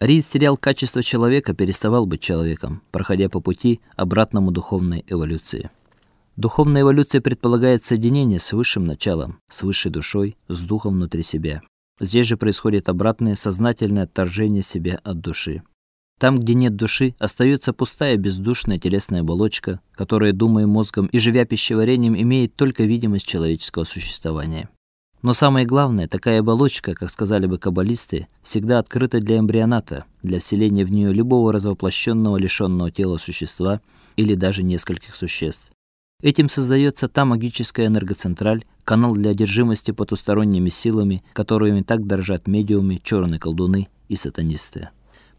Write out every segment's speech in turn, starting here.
Рис терял качество человека, переставал быть человеком, проходя по пути обратному духовной эволюции. Духовная эволюция предполагает соединение с высшим началом, с высшей душой, с духом внутри себя. Здесь же происходит обратное сознательное отторжение себя от души. Там, где нет души, остается пустая бездушная телесная оболочка, которая, думая мозгом и живя пищеварением, имеет только видимость человеческого существования. Но самое главное, такая оболочка, как сказали бы каббалисты, всегда открыта для эмбрионата, для вселения в нее любого развоплощенного лишенного тела существа или даже нескольких существ. Этим создается та магическая энергоцентраль, канал для одержимости потусторонними силами, которыми так дорожат медиумы, черные колдуны и сатанисты.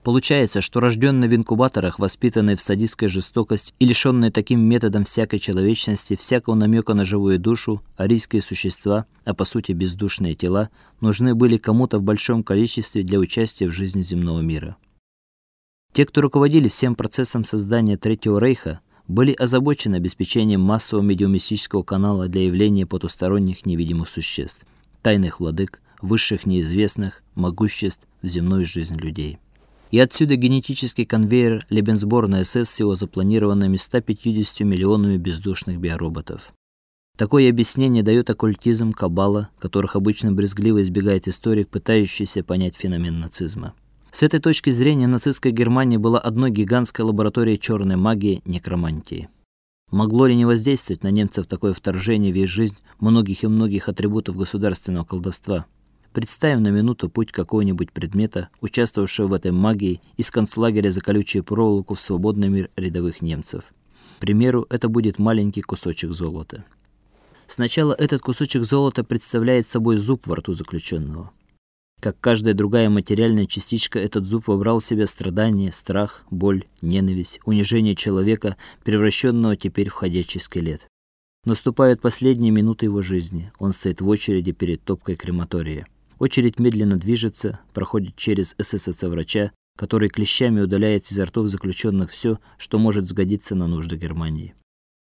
Получается, что рожденный в инкубаторах, воспитанный в садистской жестокости и лишенный таким методом всякой человечности, всякого намека на живую душу, арийские существа, а по сути бездушные тела, нужны были кому-то в большом количестве для участия в жизни земного мира. Те, кто руководили всем процессом создания Третьего рейха, были озабочены обеспечением массового медиумистического канала для явления потусторонних невидимых существ, тайных владык, высших неизвестных, могуществ в земную жизнь людей. И отсюда генетический конвейер Лебенсборна СС с его запланированными 150 миллионами бездушных биороботов. Такое объяснение дает оккультизм, каббала, которых обычно брезгливо избегает историк, пытающийся понять феномен нацизма. С этой точки зрения нацистская Германия была одной гигантской лабораторией черной магии, некромантии. Могло ли не воздействовать на немцев такое вторжение в их жизнь многих и многих атрибутов государственного колдовства? Представим на минуту путь какого-нибудь предмета, участвовавшего в этой магии, из концлагеря за колючую проволоку в свободный мир рядовых немцев. К примеру, это будет маленький кусочек золота. Сначала этот кусочек золота представляет собой зуб во рту заключенного. Как каждая другая материальная частичка, этот зуб вобрал в себя страдания, страх, боль, ненависть, унижение человека, превращенного теперь в ходячий скелет. Наступают последние минуты его жизни. Он стоит в очереди перед топкой крематория. Очередь медленно движется, проходит через СССР-врача, который клещами удаляет изо ртов заключенных все, что может сгодиться на нужды Германии.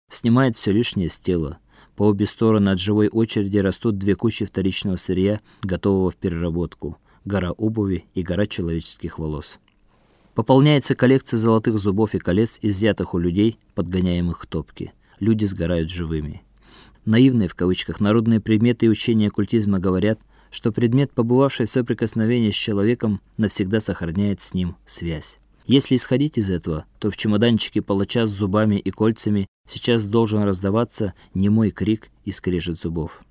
Снимает все лишнее с тела. По обе стороны от живой очереди растут две кучи вторичного сырья, готового в переработку: гора обуви и гора человеческих волос. Пополняется коллекция золотых зубов и колец, изъятых у людей, подгоняемых к топке. Люди сгорают живыми. Наивные в кавычках народные приметы и учения оккультизма говорят, что предмет, побывавший в соприкосновении с человеком, навсегда сохраняет с ним связь. Если исходить из этого, то в чемоданчике палача с зубами и кольцами сейчас должен раздаваться немой крик и скрежет зубов.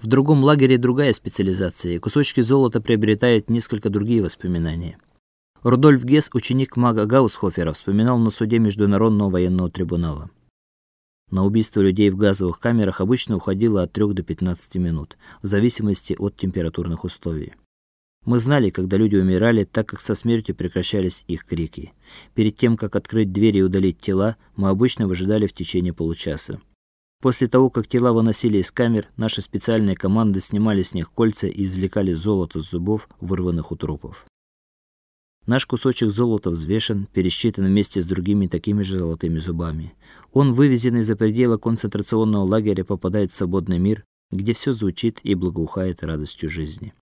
В другом лагере другая специализация, и кусочки золота приобретают несколько другие воспоминания. Рудольф Гесс, ученик мага Гаусхофера, вспоминал на суде Международного военного трибунала. На убийство людей в газовых камерах обычно уходило от 3 до 15 минут, в зависимости от температурных условий. Мы знали, когда люди умирали, так как со смертью прекращались их крики. Перед тем, как открыть двери и удалить тела, мы обычно выжидали в течение получаса. После того, как тела выносили из камер, наши специальные команды снимали с них кольца и извлекали золото с зубов, вырванных у трупов. Наш кусочек золота взвешен, пересчитан вместе с другими такими же золотыми зубами. Он, вывезенный за пределы концентрационного лагеря, попадает в свободный мир, где все звучит и благоухает радостью жизни.